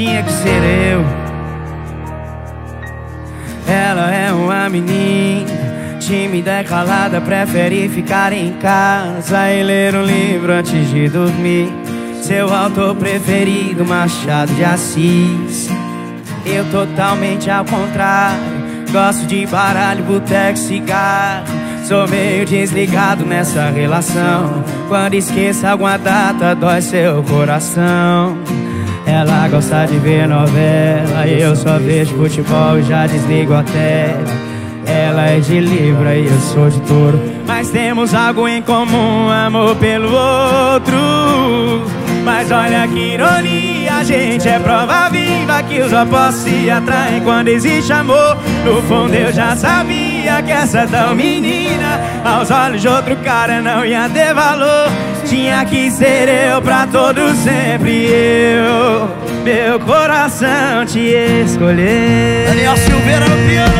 tinha que ser eu. Ela é uma menina tímida e calada, prefere ficar em casa e ler um livro antes de dormir. Seu autor preferido, Machado de Assis. Eu totalmente ao contrário, gosto de baralho, boteco, cigarro. Sou meio desligado nessa relação. Quando esqueço alguma data, dói seu coração. Ela gosta de ver novela, eu só vejo futebol e já desligo a tela. Ela é de Libra e eu sou de touro Mas temos algo em comum, amor pelo outro Mas olha que ironia, gente é prova viva Que os opostos se atraem quando existe amor. No fundo eu já sabia que essa tão menina Aos olhos de outro cara não ia ter valor. Tinha que ser eu pra todo sempre eu Meu coração te escolher. Daniel Silveira no piano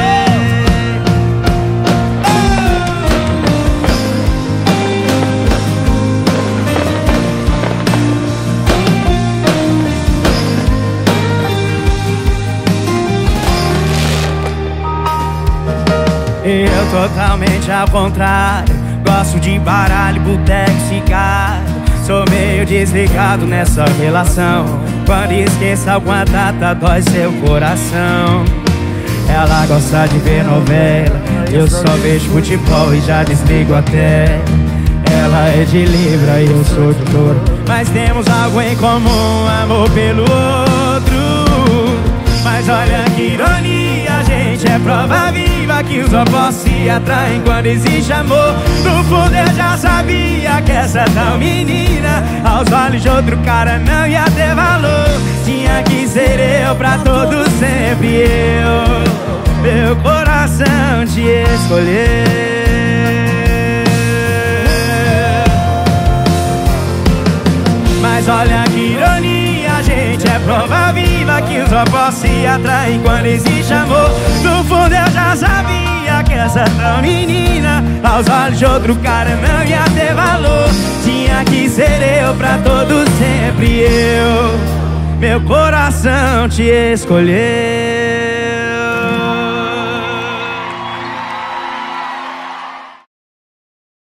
Eu totalmente ao contrário. Gosto de baralho, boteco, cigarro. Sou meio desligado nessa relação. Quando esqueço alguma data, dói seu coração. Ela gosta de ver novela. Eu só vejo futebol e já desligo até. Ela é de Libra e eu sou de touro. Mas temos algo em comum, amor pelo outro. Mas olha que ironia, a gente é prova viva que os opostos se atraem quando existe amor. No fundo eu já sabia que essa tal menina Aos olhos de outro cara não ia ter valor. Tinha que ser eu pra todo sempre eu. Meu coração te escolher Mas olha que ironia, gente é prova viva Que os opostos se atraem quando existe amor essa tal menina Aos olhos de outro cara não ia ter valor. Tinha que ser eu pra todo sempre eu. Meu coração te escolher